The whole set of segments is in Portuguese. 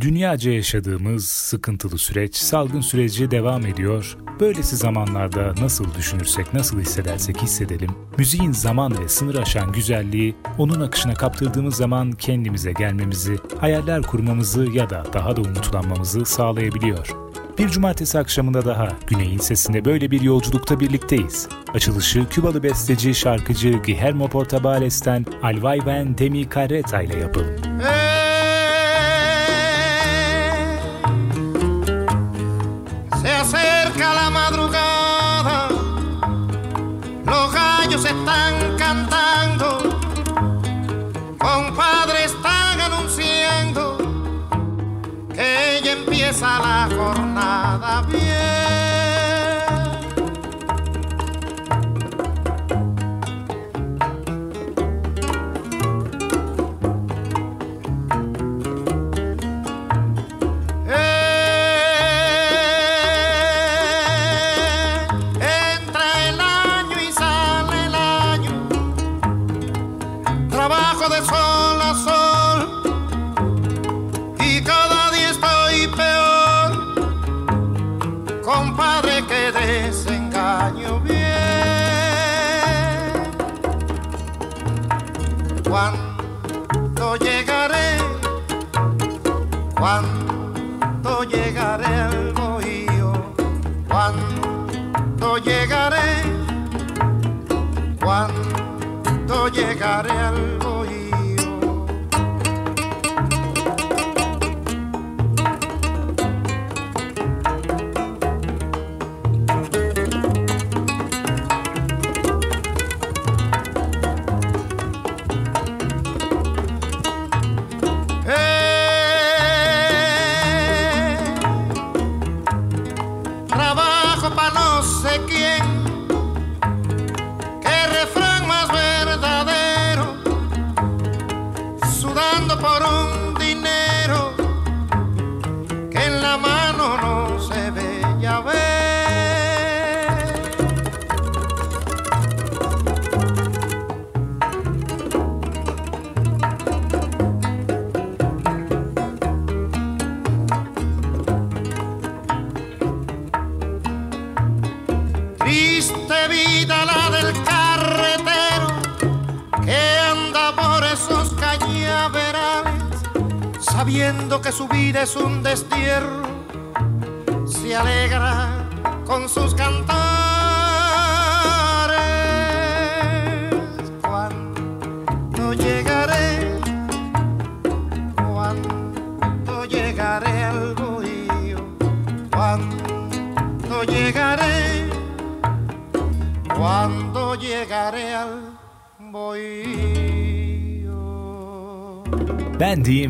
Dünyaca yaşadığımız sıkıntılı süreç, salgın süreci devam ediyor. Böylesi zamanlarda nasıl düşünürsek, nasıl hissedersek hissedelim, müziğin zaman ve sınır aşan güzelliği, onun akışına kaptırdığımız zaman kendimize gelmemizi, hayaller kurmamızı ya da daha da umutlanmamızı sağlayabiliyor. Bir cumartesi akşamında daha Güney'in sesinde böyle bir yolculukta birlikteyiz. Açılışı Kübalı besteci şarkıcı Guillermo Portabales'ten Alvay de mi Carreta ile yapalım. Hey! Empieza la jornada llegaré al sabiendo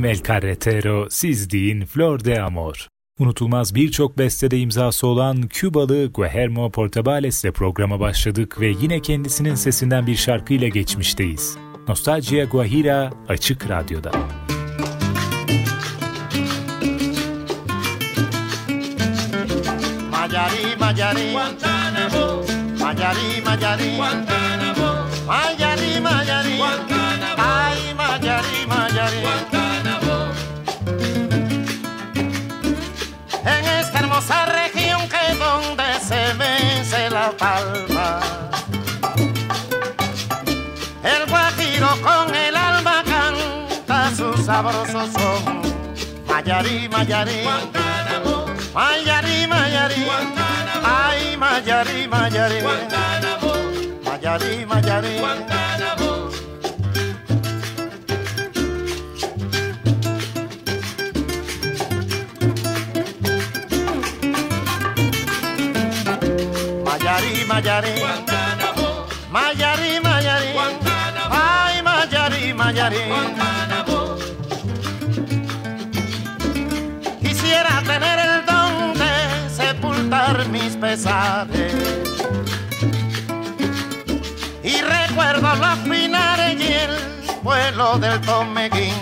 Diyeyim El Carretero, siz deyin Flor de Amor. Unutulmaz birçok bestede imzası olan Kübalı Guillermo Portabales ile programa başladık ve yine kendisinin sesinden bir şarkıyla geçmişteyiz. Nostalgia Guajira Açık Radyo'da. Mayari, Mayari, Guantanamo, Mayari, Mayari, Guantanamo, Mayari, Mayari, Guantanamo, ay, Mayari, Mayari. hermosa sabrosos somos. Mayarí, Mayarí, Guantánamo. Mayarí, Mayarí, Guantánamo. Ay, Mayarí, Mayarí, Guantánamo. Mayarí, Mayarí, Guantánamo. Mayarí, Mayarí, Guantánamo. Mayarí, Mayarí, Guantánamo. Ay, Mayarí, Mayarí, Guantánamo. Y recuerdo los finales y el vuelo del tomeguín.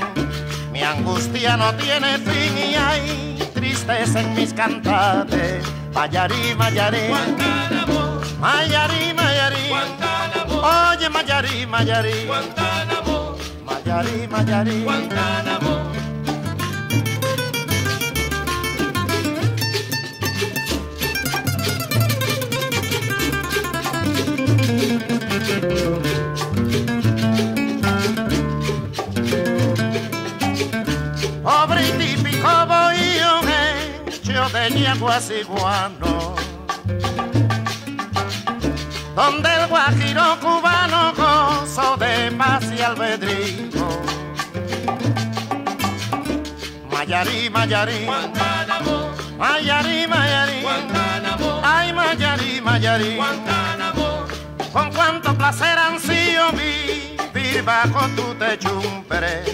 Mi angustia no tiene fin y hay tristeza en mis cantares. Mayari, Mayari. Guantánamo. Mayari. Guantánamo. Oye, Mayari, Mayari. Guantánamo. Mayari, Mayari. Guantánamo. De yeguas iguano donde el guajiro cubano gozo de paz y albedrío. Mayari, Mayari, Guantánamo, Mayari, Mayari, Guantánamo, ay Mayari, Mayari, Guantánamo, con cuánto placer ansío vivir bajo tu techumbre.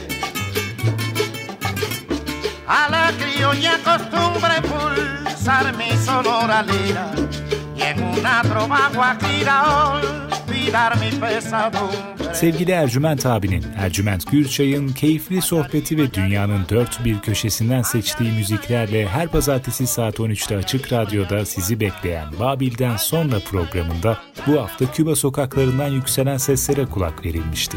A la criolla costumbre pulsar mi sonora lira y en una trova guajira olvidar mi pesadumbre. Sevgili Ercüment abinin, Ercüment Gürçay'ın keyifli sohbeti ve dünyanın dört bir köşesinden seçtiği müziklerle her pazartesi saat 13'te Açık Radyo'da sizi bekleyen Babil'den sonra programında bu hafta Küba sokaklarından yükselen seslere kulak verilmişti.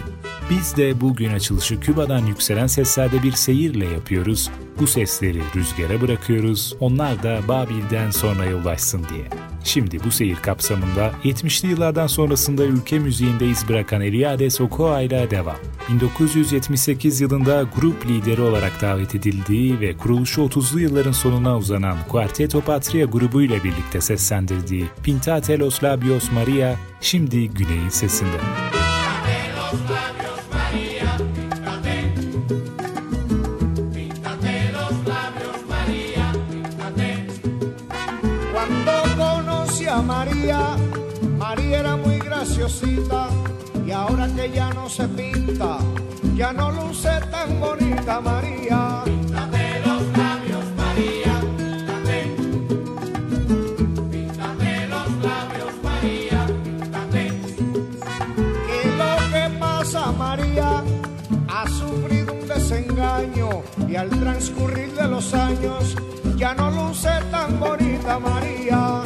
Biz de bugün açılışı Küba'dan yükselen seslerde bir seyirle yapıyoruz. Bu sesleri rüzgara bırakıyoruz, onlar da Babil'den sonraya ulaşsın diye. Şimdi bu seyir kapsamında 70'li yıllardan sonrasında ülke müziğinde iz bırakan Eliades Okoa ile devam. 1978 yılında grup lideri olarak davet edildiği ve kuruluşu 30'lu yılların sonuna uzanan Quarteto Patria grubuyla birlikte seslendirdiği Pintate los labios Maria şimdi Güney'in sesinde. Cuando María, era muy graciosita y ahora que ya no se pinta, ya no luce tan bonita María. Píntate los labios, María. Píntate los labios, María, píntate. ¿Qué es lo que pasa María? Ha sufrido un desengaño y al transcurrir de los años ya no luce tan bonita María.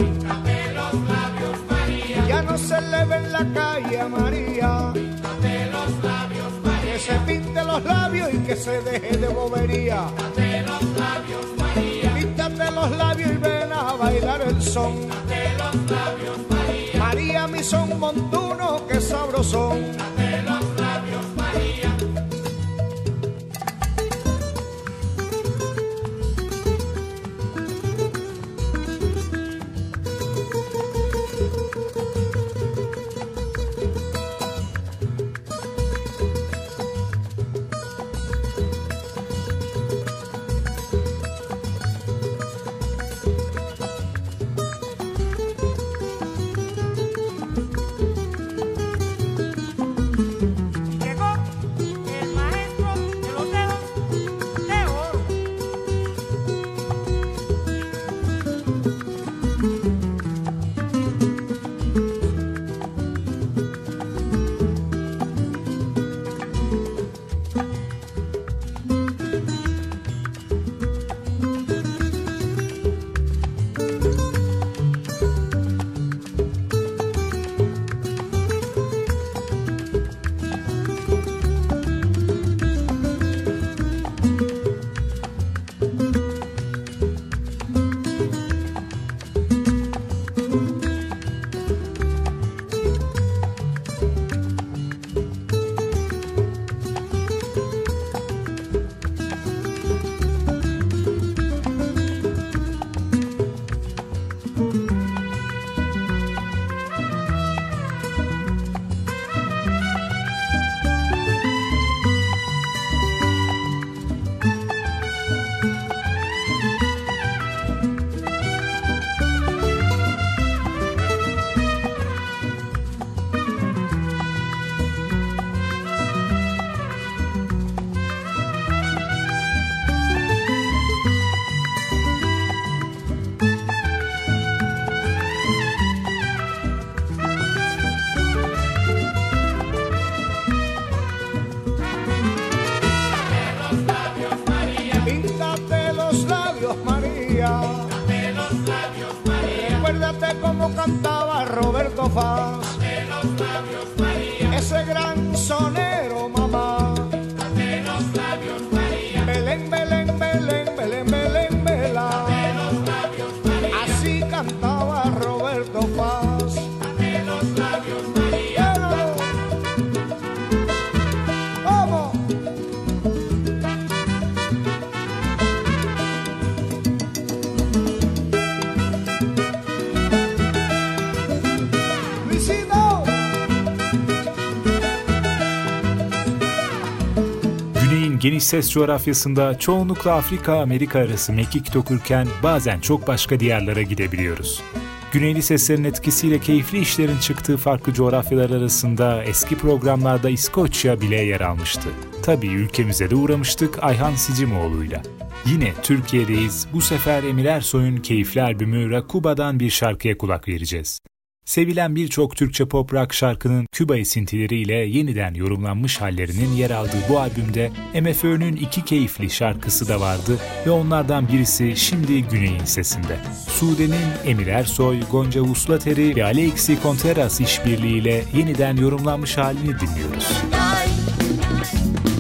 No se le ve en la calle a María. píntate los labios, María, Que se pinte los labios y que se deje de bobería. píntate los labios, María, Píntate los labios y ven a bailar el son. píntate los labios, María, María, mi son montuno, que sabrosón. píntate los labios, María. Geniş ses coğrafyasında çoğunlukla Afrika-Amerika arası mekik dokurken bazen çok başka diyarlara gidebiliyoruz. Güneyli seslerin etkisiyle keyifli işlerin çıktığı farklı coğrafyalar arasında eski programlarda İskoçya bile yer almıştı. Tabii ülkemize de uğramıştık Ayhan Sicimoğlu'yla. Yine Türkiye'deyiz. Bu sefer Emir Ersoy'un keyifli albümü Rakuba'dan bir şarkıya kulak vereceğiz. Sevilen birçok Türkçe pop rock şarkının Küba esintileriyle yeniden yorumlanmış hallerinin yer aldığı bu albümde MFÖ'nün iki keyifli şarkısı da vardı ve onlardan birisi şimdi Güney'in sesinde. Sude'nin Emir Ersoy, Gonca Uslateri ve Alexi Contreras işbirliğiyle yeniden yorumlanmış halini dinliyoruz. Nurunda,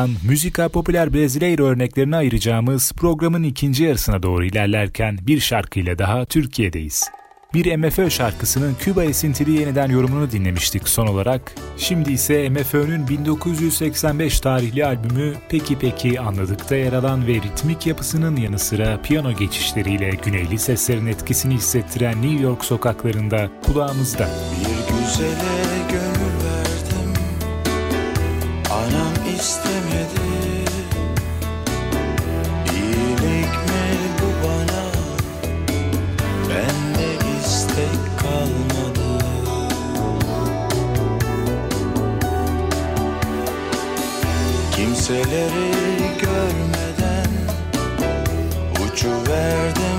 Brezilya'dan müzika popüler Brasileiro örneklerini ayıracağımız programın ikinci yarısına doğru ilerlerken bir şarkıyla daha Türkiye'deyiz. Bir MFÖ şarkısının Küba esintili yeniden yorumunu dinlemiştik son olarak. Şimdi ise MFÖ'nün 1985 tarihli albümü Peki Peki Anladık'ta yer alan ve ritmik yapısının yanı sıra piyano geçişleriyle güneyli seslerin etkisini hissettiren New York sokaklarında kulağımızda. Bir güzele gönül istemedi. İyilik mi bu bana Bende istek kalmadı. Kimseleri görmeden Uçuverdim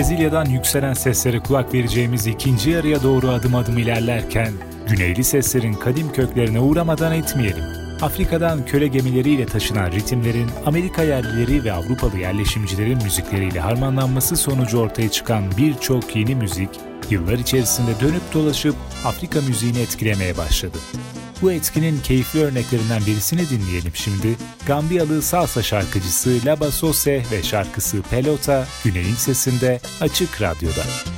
Brezilya'dan yükselen seslere kulak vereceğimiz ikinci yarıya doğru adım adım ilerlerken, güneyli seslerin kadim köklerine uğramadan etmeyelim. Afrika'dan köle gemileriyle taşınan ritimlerin Amerika yerlileri ve Avrupalı yerleşimcilerin müzikleriyle harmanlanması sonucu ortaya çıkan birçok yeni müzik, yıllar içerisinde dönüp dolaşıp Afrika müziğini etkilemeye başladı. Bu etkinin keyifli örneklerinden birisini dinleyelim şimdi. Gambiyalı salsa şarkıcısı Laba Sose ve şarkısı Pelota Güney'in sesinde Açık Radyo'da.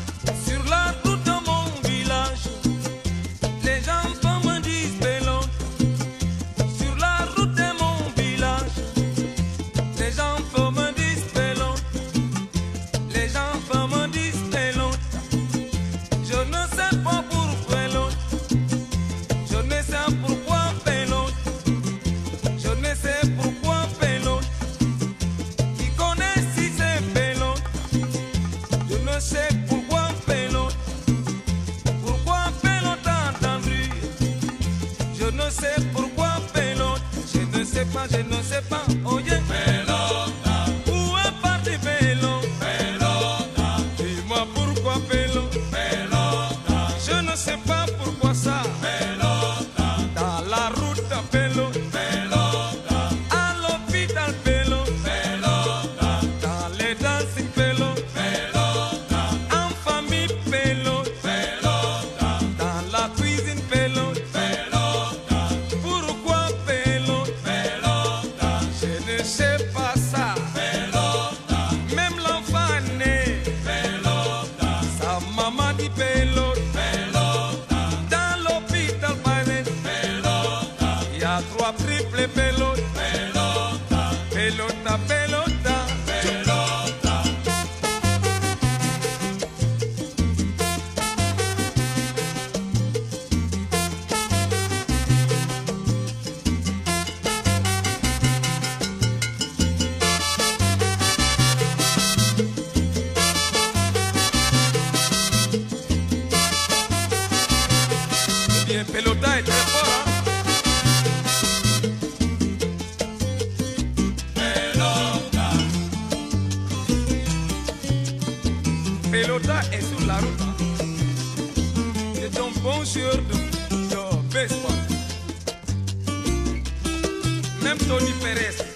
Pérez.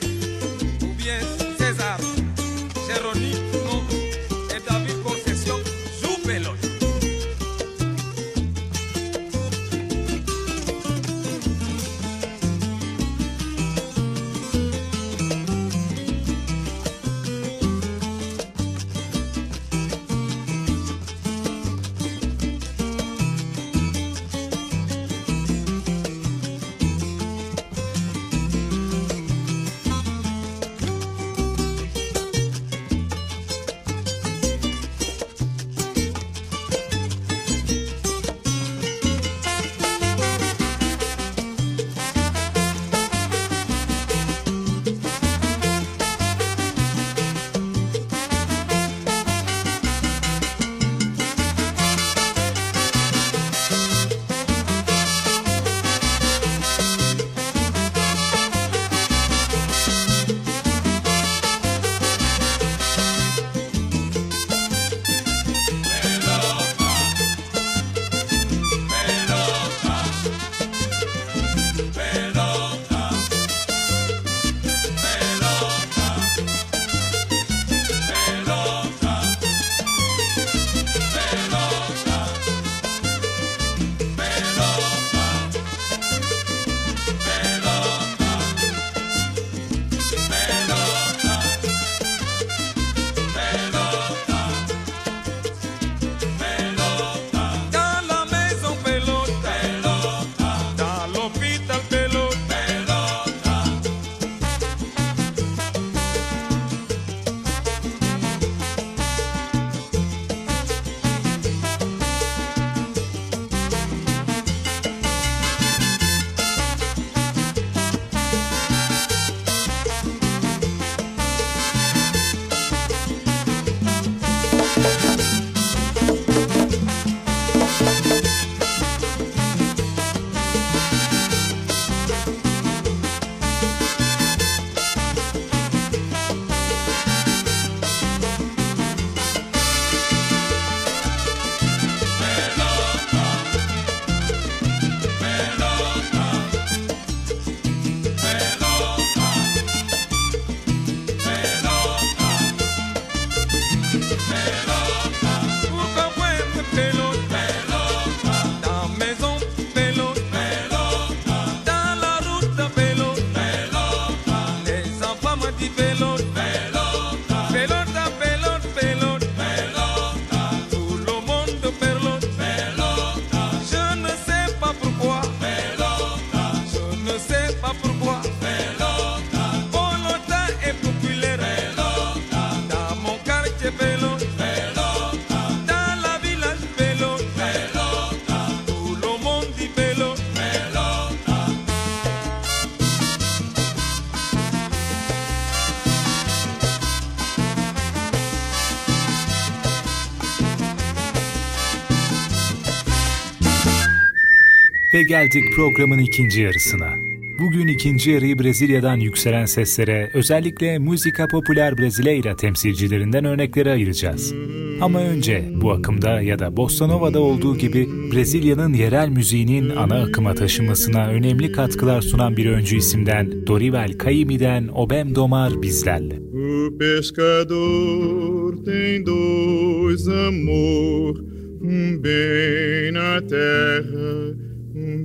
Ve geldik programın ikinci yarısına. Bugün ikinci yarıyı Brezilya'dan yükselen seslere, özellikle Müzika Popüler Brasileira temsilcilerinden örneklere ayıracağız. Ama önce bu akımda ya da Bossa Nova'da olduğu gibi Brezilya'nın yerel müziğinin ana akıma taşımasına önemli katkılar sunan bir öncü isimden Dorival Caymmi'den Obem Domar bizlerle. O pescador tem dois amor, um bem na terra,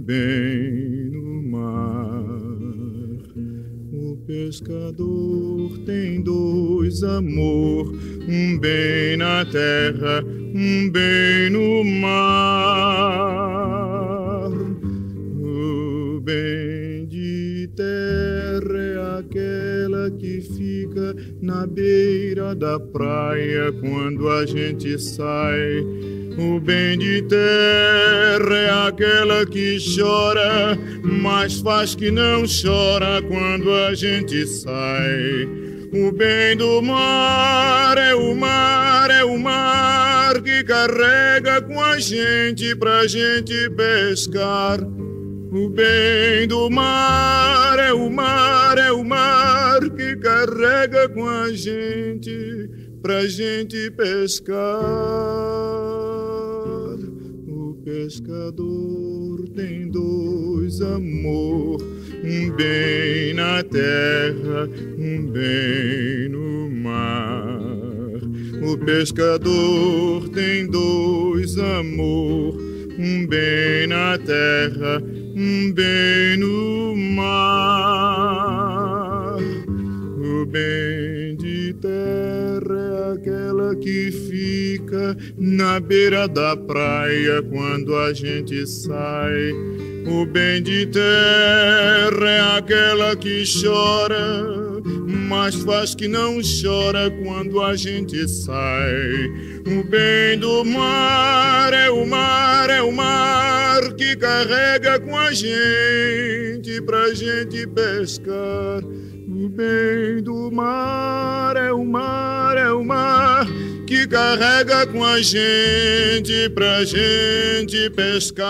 bem no mar. O pescador tem dois amor, um bem na terra, um bem no mar. O bem que fica na beira da praia quando a gente sai. O bem de terra é aquela que chora, mas faz que não chora quando a gente sai. O bem do mar é o mar, é o mar que carrega com a gente pra gente pescar. O bem do mar é o mar, é o mar que carrega com a gente pra gente pescar. O pescador tem dois amor, um bem na terra, um bem no mar. O pescador tem dois amor, um bem na terra, bem no mar. O bem de terra é aquela que fica na beira da praia quando a gente sai. O bem de terra é aquela que chora, mas faz que não chora quando a gente sai. O bem do mar é o mar, é o mar que carrega com a gente pra gente pescar. O bem do mar é o mar, é o mar que carrega com a gente pra gente pescar.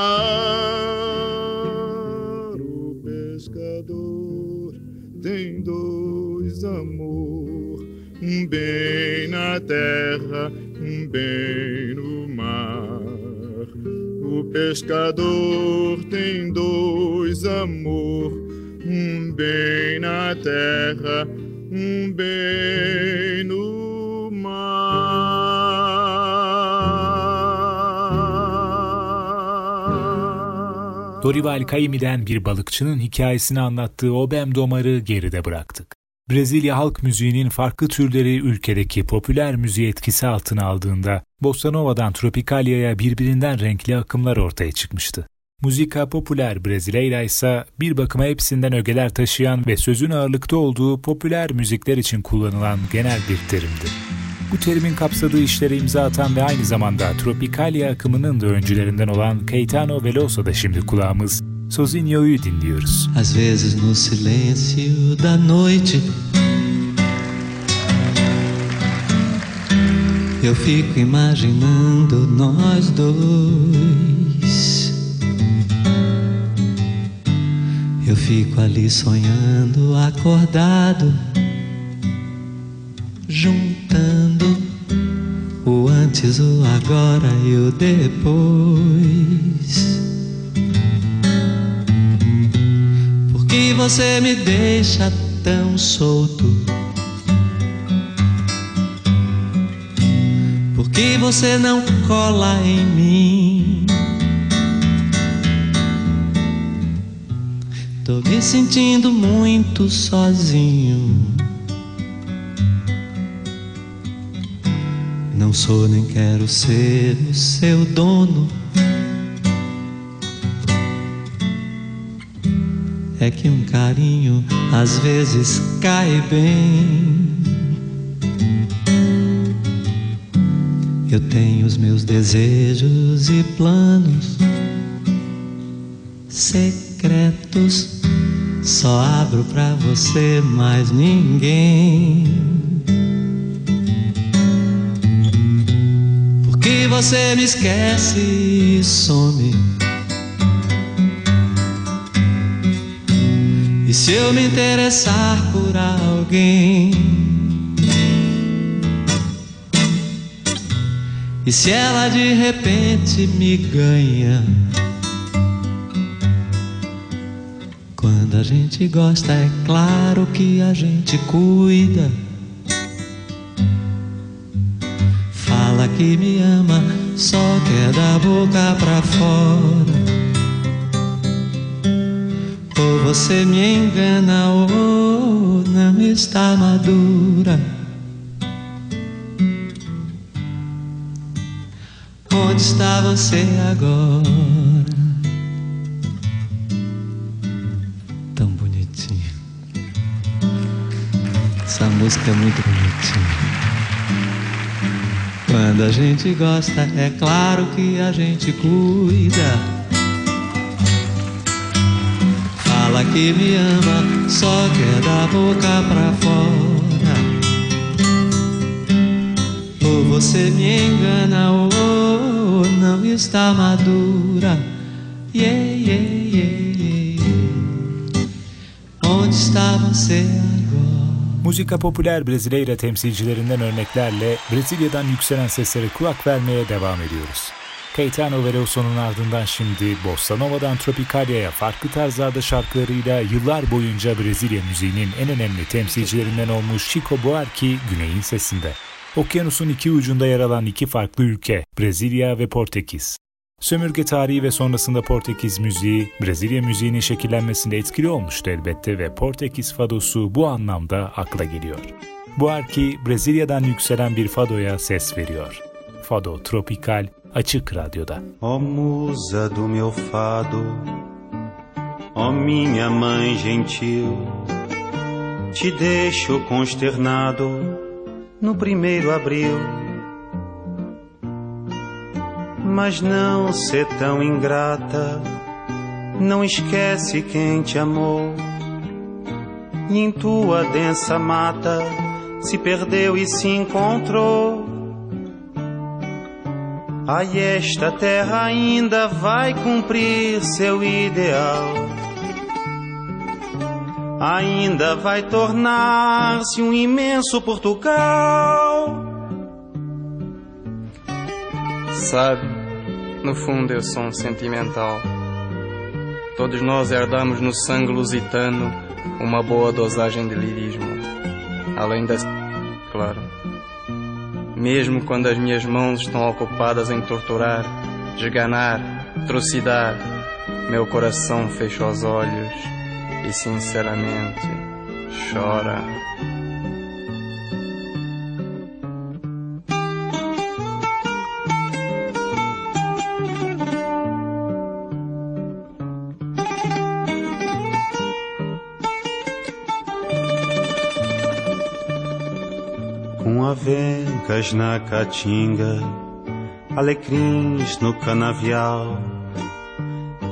O pescador tem dois amor, um bem na terra, bem no mar. O pescador tem dois amor, um bem na terra, um bem no. Dorival Caymmi'den bir balıkçının hikayesini anlattığı Obem Domar'ı geride bıraktık. Brezilya halk müziğinin farklı türleri ülkedeki popüler müziği etkisi altına aldığında Bossa Nova'dan Tropicalia'ya birbirinden renkli akımlar ortaya çıkmıştı. Müzika popüler Brasileira ise bir bakıma hepsinden ögeler taşıyan ve sözün ağırlıkta olduğu popüler müzikler için kullanılan genel bir terimdi. Bu terimin kapsadığı işlere imza atan ve aynı zamanda Tropicalia akımının da öncülerinden olan Caetano Veloso'da şimdi kulağımız Sozinho'yu dinliyoruz. Às vezes no silêncio da noite Eu fico imaginando nós dois Eu fico ali sonhando acordado Juntando o antes, o agora e o depois que você me deixa tão solto? Por que você não cola em mim? Tô me sentindo muito sozinho. Não sou nem quero ser o seu dono. É que um carinho às vezes cai bem. Eu tenho os meus desejos e planos secretos, só abro pra você, mais ninguém. Porque você me esquece e some se eu me interessar por alguém. E se ela de repente me ganha? Quando a gente gosta, é claro que a gente cuida. Fala que me ama, só quer da boca pra fora. Ou você me engana, ou não está madura. Onde está você agora? Tão bonitinho. Essa música é muito bonitinha. Quando a gente gosta, é claro que a gente cuida. Que me ama, só quer da boca pra fora. Ou você me engana, ou não está madura. Yeah, yeah, yeah, yeah. Onde está você? Música popüler Brezilya temsilcilerinden örneklerle Brezilya'dan yükselen seslere kulak vermeye devam ediyoruz. Caetano Veloso'nun ardından şimdi Bossa Nova'dan Tropicalia'ya farklı tarzlarda şarkılarıyla yıllar boyunca Brezilya müziğinin en önemli temsilcilerinden olmuş Chico Buarque Güney'in sesinde. Okyanusun iki ucunda yer alan iki farklı ülke, Brezilya ve Portekiz. Sömürge tarihi ve sonrasında Portekiz müziği, Brezilya müziğinin şekillenmesinde etkili olmuştu elbette ve Portekiz fadosu bu anlamda akla geliyor. Buarque, Brezilya'dan yükselen bir fadoya ses veriyor. Fado Tropikal, Açık Radyo'da. Ó musa do meu fado, ó minha mãe gentil, te deixo consternado no primeiro abril. Mas não ser tão ingrata, não esquece quem te amou. E em tua densa mata se perdeu e se encontrou. Ai, esta terra ainda vai cumprir seu ideal. Ainda vai tornar-se um imenso Portugal. Sabe, no fundo eu sou um sentimental. Todos nós herdamos no sangue lusitano uma boa dosagem de lirismo. Além da. claro. Mesmo quando as minhas mãos estão ocupadas em torturar, desganar, trucidar, meu coração fecha os olhos e sinceramente chora. Avencas na caatinga, alecrins no canavial,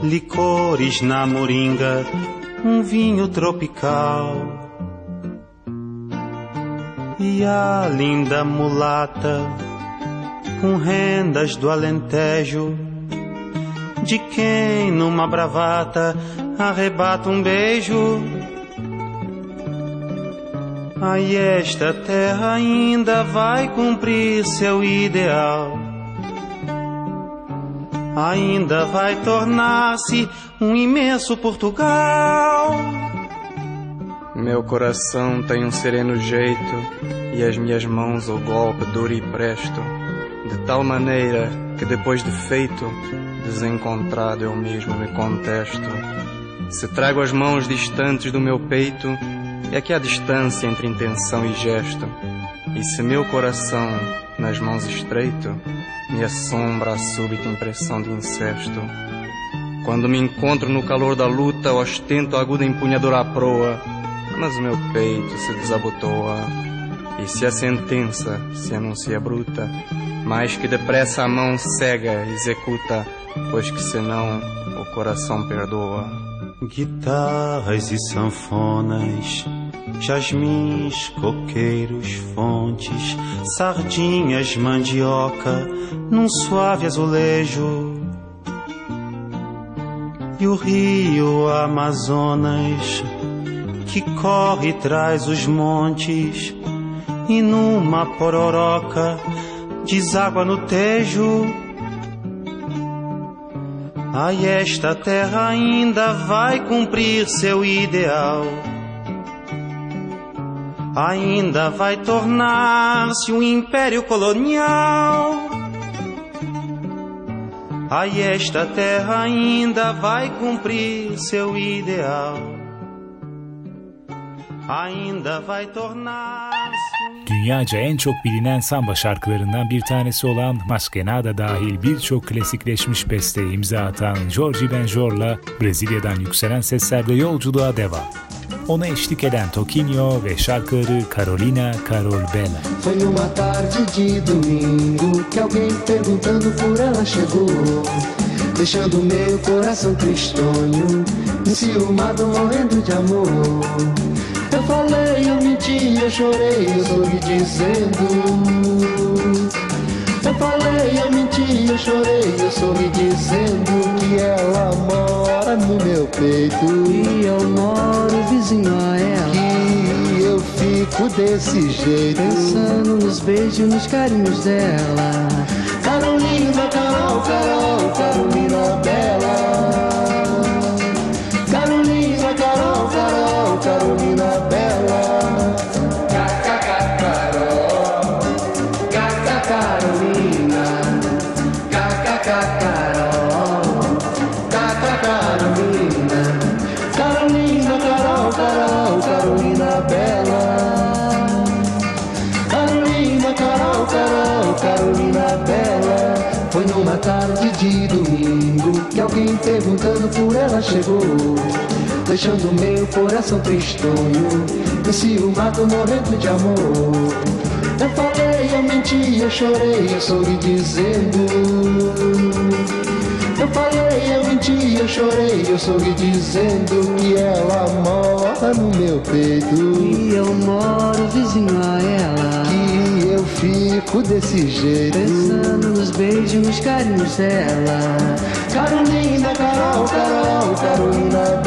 licores na moringa, um vinho tropical. E a linda mulata, com rendas do Alentejo, de quem numa bravata arrebata um beijo. Ai, esta terra ainda vai cumprir seu ideal. Ainda vai tornar-se um imenso Portugal. Meu coração tem um sereno jeito e as minhas mãos o golpe duro e presto, de tal maneira que depois de feito, desencontrado eu mesmo me contesto. Se trago as mãos distantes do meu peito, é que há distância entre intenção e gesto. E se meu coração nas mãos estreito, me assombra a súbita impressão de incesto. Quando me encontro no calor da luta, ostento a aguda empunhadura à proa, mas o meu peito se desabotoa. E se a sentença se anuncia bruta, mais que depressa a mão cega executa, pois que senão o coração perdoa. Guitarras e sanfonas, jasmins, coqueiros, fontes, sardinhas, mandioca, num suave azulejo. E o rio Amazonas, que corre traz os montes e numa pororoca deságua no tejo. Ai, esta terra ainda vai cumprir seu ideal. Ainda vai tornar-se um império colonial. Ai, esta terra ainda vai cumprir seu ideal. Ainda vai tornar-se. Dünyaca en çok bilinen samba şarkılarından bir tanesi olan Maskenada dahil birçok klasikleşmiş besteye imza atan Jorge Benjor'la Brezilya'dan yükselen seslerde yolculuğa devam. Ona eşlik eden Toquinho ve şarkıları Carolina Carol Bella. Foi numa tarde de domingo que alguém perguntando por ela chegou, deixando meu coração tristonho, enciumado, morrendo de amor. Eu falei, eu menti, eu chorei, eu sorri dizendo. Eu falei, eu menti, eu chorei, eu sorri dizendo que ela mora no meu peito e eu moro vizinho a ela. Que eu fico desse jeito, pensando nos beijos, nos carinhos dela. Carolina, Carol, Carol, ela chegou, deixando meu coração tristonho, enciumado, morrendo de amor. Eu falei, eu menti, eu chorei, eu sorri dizendo. Eu falei, eu menti, eu chorei, eu sorri dizendo que ela mora no meu peito. E eu moro vizinho a ela. Fico desse jeito. Pensando nos beijos, nos carinhos dela. Carolina, Carol, Carol, Carolina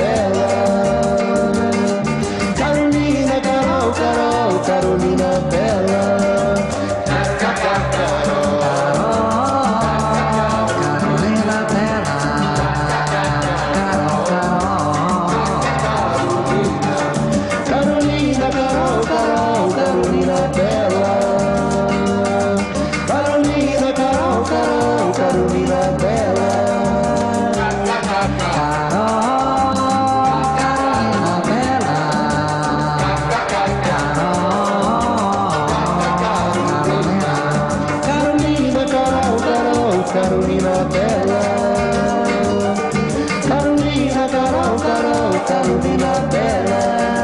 Carol, Carol, Carolina Bela.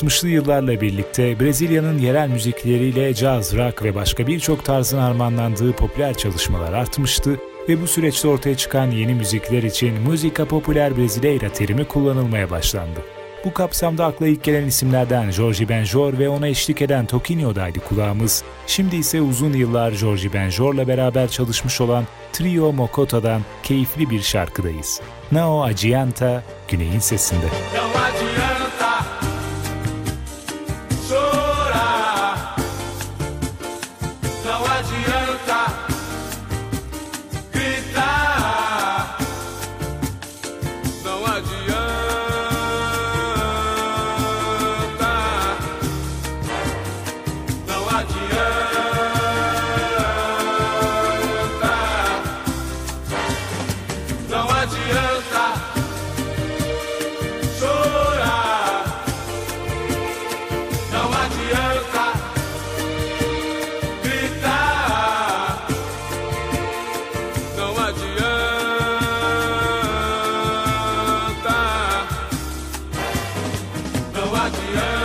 60'lı yıllarla birlikte Brezilya'nın yerel müzikleriyle caz, rock ve başka birçok tarzın harmanlandığı popüler çalışmalar artmıştı ve bu süreçte ortaya çıkan yeni müzikler için Música Popular Brasileira terimi kullanılmaya başlandı. Bu kapsamda akla ilk gelen isimlerden Jorge Benjor ve ona eşlik eden Toquinho'daydı kulağımız. Şimdi ise uzun yıllar Jorge Benjor'la beraber çalışmış olan Trio Mokota'dan keyifli bir şarkıdayız. Nao Adianta, Güney'in sesinde. Não Yeah.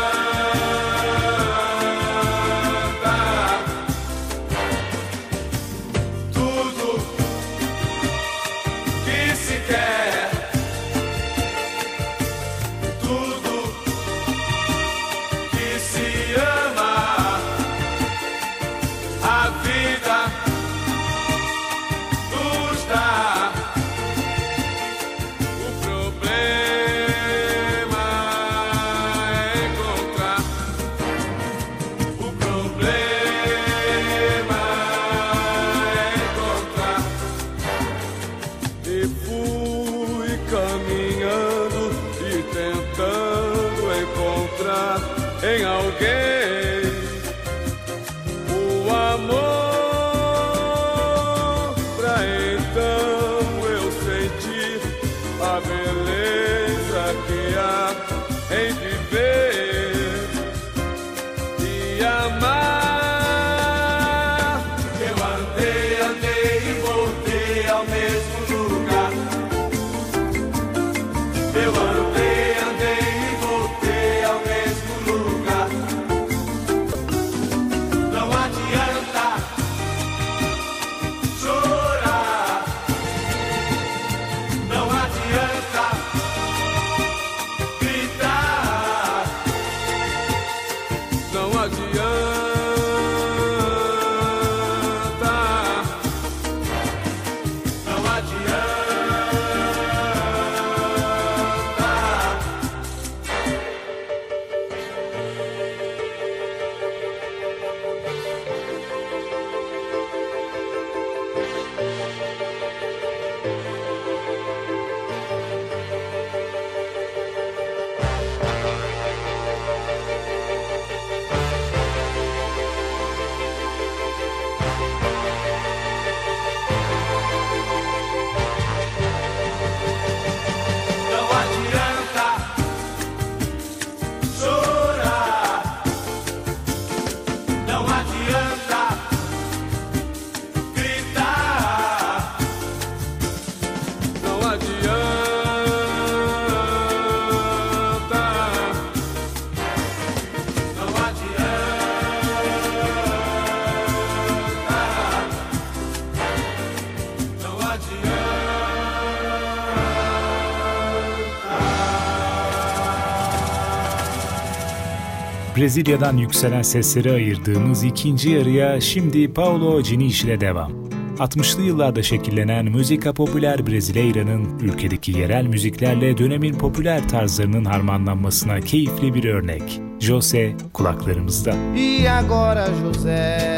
Brezilya'dan yükselen sesleri ayırdığımız ikinci yarıya şimdi Paulo Diniz ile devam. 60'lı yıllarda şekillenen Müzika Popüler Brasileira'nın ülkedeki yerel müziklerle dönemin popüler tarzlarının harmanlanmasına keyifli bir örnek. Jose kulaklarımızda. E agora, José?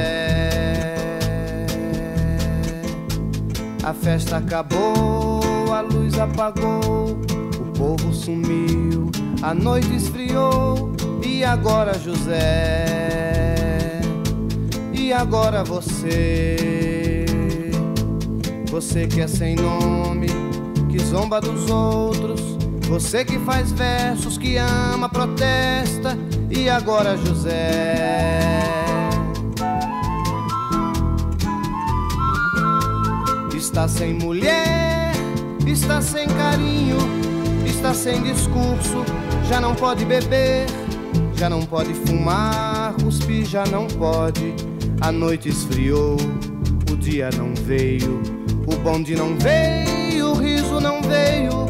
A festa acabou, a luz apagou, o povo sumiu, a noite esfriou. E agora, José? E agora você? Você que é sem nome, que zomba dos outros. Você que faz versos, que ama, protesta. E agora, José? Está sem mulher, está sem carinho, está sem discurso, já não pode beber, já não pode fumar, cuspir já não pode. A noite esfriou, o dia não veio, o bonde não veio, o riso não veio,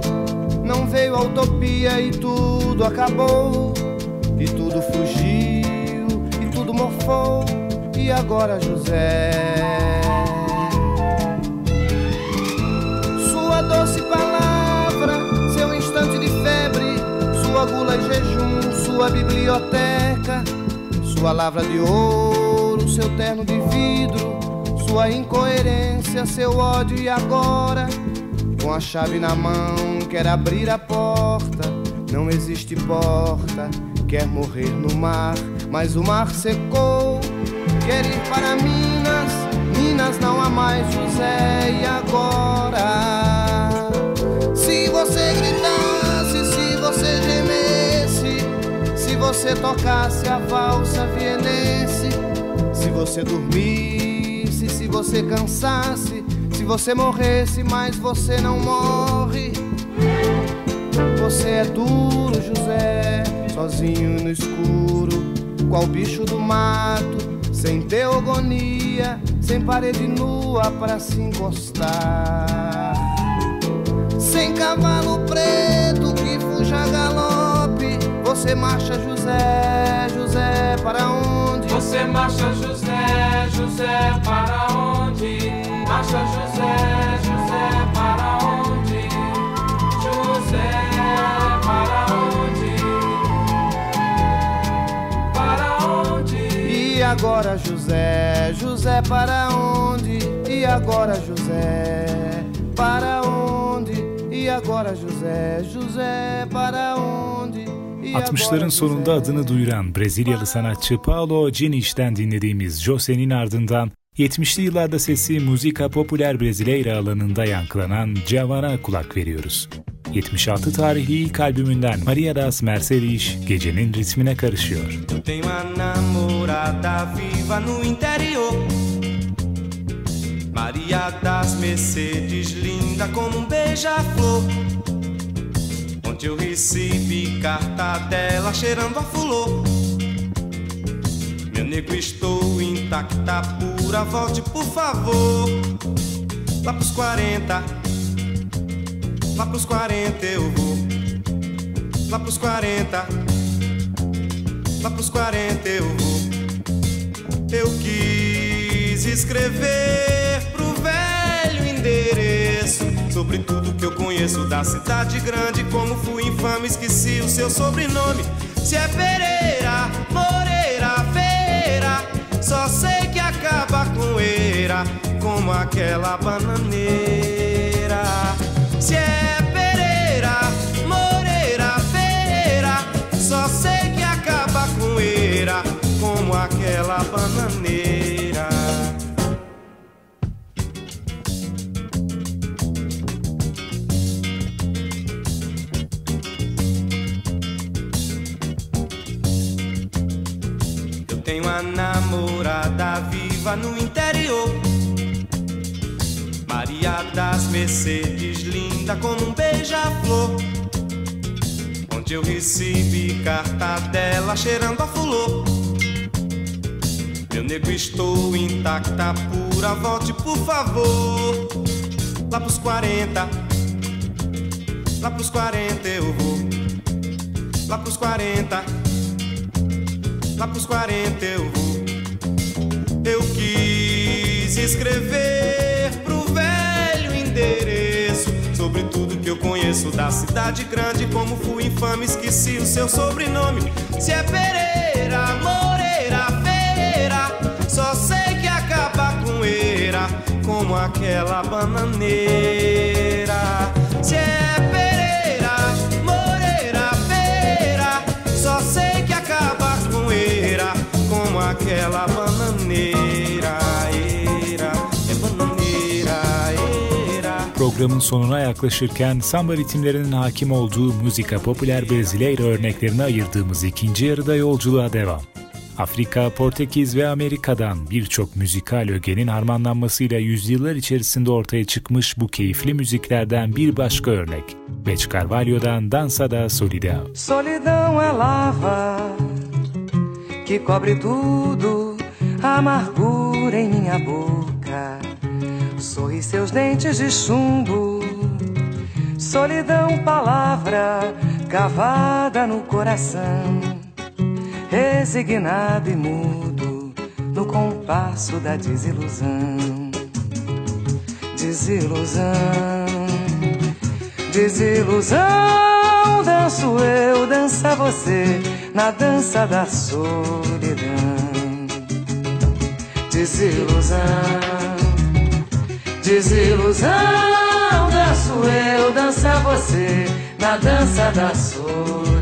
não veio a utopia e tudo acabou, e tudo fugiu, e tudo morfou, e agora José? Sua doce palavra, seu instante de febre, sua gula e jejum, sua biblioteca, sua lavra de ouro, seu terno de vidro, sua incoerência, seu ódio. E agora, com a chave na mão, quer abrir a porta, não existe porta, quer morrer no mar, mas o mar secou, quer ir para Minas, Minas não há mais José. E agora? Você tocasse a valsa vienense, se você dormisse, se você cansasse, se você morresse, mas você não morre. Você é duro, José, sozinho no escuro, qual bicho do mato, sem teogonia, sem parede nua para se encostar. Sem cavalo preto que fuja galope, você marcha, José, José, para onde? Você marcha, José, José, para onde? Marcha, José, José, para onde? José, para onde? Para onde? E agora, José, José, para onde? E agora, José, para onde? agora, José, José, para onde? E agora, 60'ların sonunda adını duyuran Brezilyalı sanatçı Paulo Dinich'ten dinlediğimiz Jose'nin ardından 70'li yıllarda sesi müzika popüler Brasileira alanında yankılanan Javan'a kulak veriyoruz. 76 tarihli ilk albümünden Maria das Mercedes gecenin ritmine karışıyor. Maria das Mercedes, linda como um beija-flor. Ontem eu recebi carta dela cheirando a fulô. Meu nego, estou intacta, pura, volte por favor. Lá pros 40, lá pros 40 eu vou. Lá pros 40, lá pros 40 eu vou. Eu quis escrever pro velho endereço sobre tudo que eu da cidade grande. Como fui infame, esqueci o seu sobrenome. Se é Pereira, Moreira, Feira, só sei que acaba com eira, como aquela bananeira. Namorada viva no interior. Maria das Mercedes, linda como um beija-flor. Onde eu recebi carta dela cheirando a fulô. Meu nego, estou intacta, pura, volte por favor. Lá pros 40, lá pros 40 eu vou. Lá pros 40, lá pros 40 eu vou. Eu quis escrever pro velho endereço sobre tudo que eu conheço da cidade grande. Como fui infame, esqueci o seu sobrenome. Se é Pereira, Moreira, Feira, só sei que acaba com eira, como aquela bananeira. Programın sonuna yaklaşırken samba ritimlerinin hakim olduğu müzika popüler Brasileira örneklerine ayırdığımız ikinci yarıda yolculuğa devam. Afrika, Portekiz ve Amerika'dan birçok müzikal ögenin harmanlanmasıyla yüzyıllar içerisinde ortaya çıkmış bu keyifli müziklerden bir başka örnek. Beth Carvalho'dan Dansa da Solidão. Solidão é lava que cobre tudo, amargura em minha boca. Sorri seus dentes de chumbo. Solidão, palavra cavada no coração, resignado e mudo no compasso da desilusão. Desilusão, desilusão. Danço eu, dança você na dança da solidão. Desilusão, desilusão. Danço eu, dança você na dança da solidão.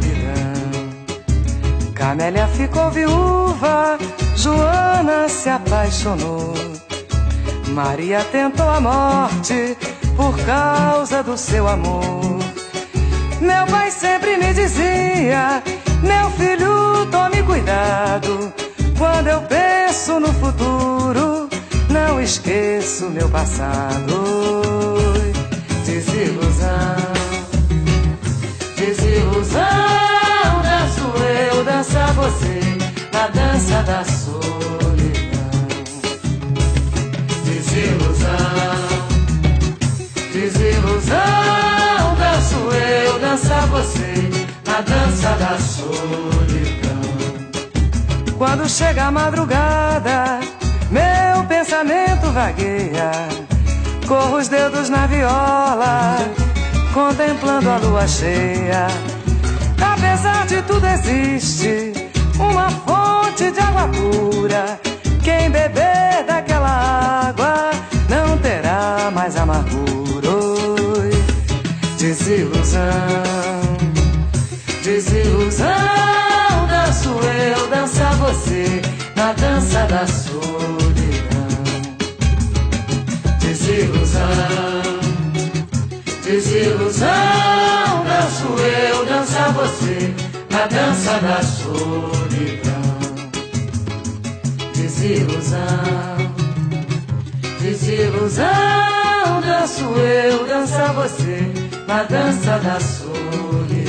Camélia ficou viúva, Joana se apaixonou. Maria tentou a morte por causa do seu amor. Meu pai sempre me dizia: Meu filho, tome cuidado. Quando eu penso no futuro, não esqueço meu passado. Desilusão. Quando chega a madrugada, meu pensamento vagueia. Corro os dedos na viola, contemplando a lua cheia. Apesar de tudo existe uma fonte de água pura. Quem beber daquela água não terá mais amargura. Oi, desilusão, desilusão. Eu, dança você, na dança da solidão. Desilusão, desilusão. Danço eu, dança você, na dança da solidão. Desilusão, desilusão. Danço eu, dança você, na dança da solidão.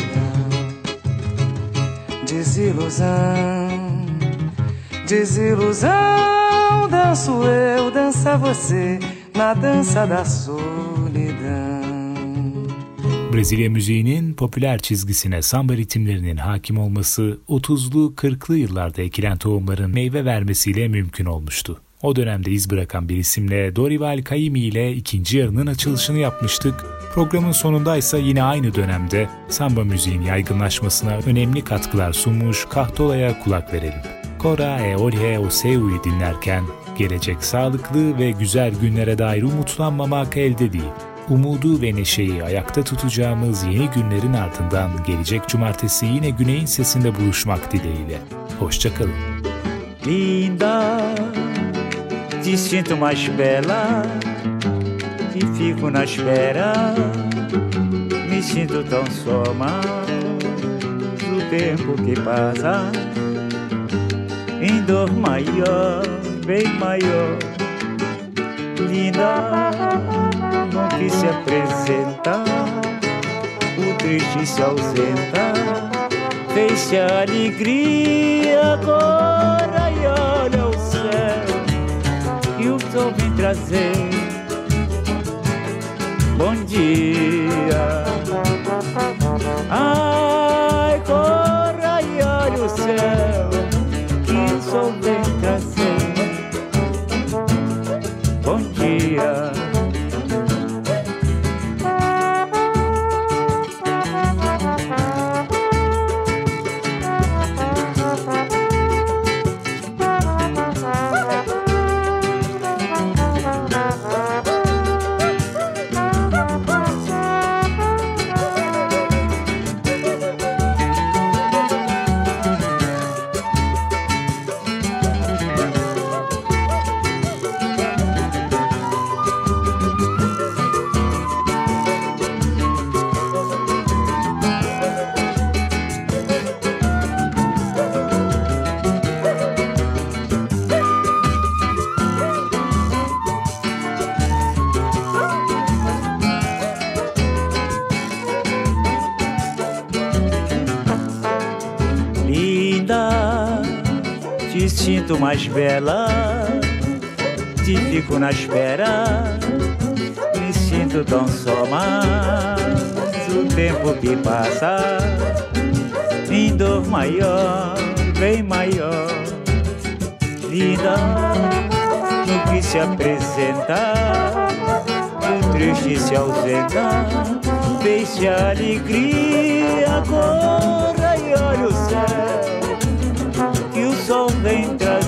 Desilusão, desilusão. Danço eu, dança você, na dança da solidão. Brezilya müziğinin popüler çizgisine samba ritimlerinin hakim olması 30'lu 40'lı yıllarda ekilen tohumların meyve vermesiyle mümkün olmuştu. O dönemde iz bırakan bir isimle Dorival Caymmi ile ikinci yarının açılışını yapmıştık. Programın sonunda ise yine aynı dönemde samba müziğin yaygınlaşmasına önemli katkılar sunmuş Kahtola'ya kulak verelim. Cora e Olhe o Seu'yu dinlerken gelecek sağlıklı ve güzel günlere dair umutlanmamak elde değil. Umudu ve neşeyi ayakta tutacağımız yeni günlerin ardından gelecek cumartesi yine Güney'in sesinde buluşmak dileğiyle. Hoşçakalın. Linda, te mais bela e fico na espera. Me sinto tão só mas o tempo que passa em dor maior, bem maior. Linda, não quis se apresentar, o triste se ausenta. Fez-se a alegria agora e olha o céu que o sol vem trazer. Bom dia. Sinto mais bela, te fico na espera, me sinto tão só, mas o tempo que passa, em dor maior, bem maior. Linda, no que se apresenta, o triste se ausenta, deixa a alegria corra e olha o céu horizonte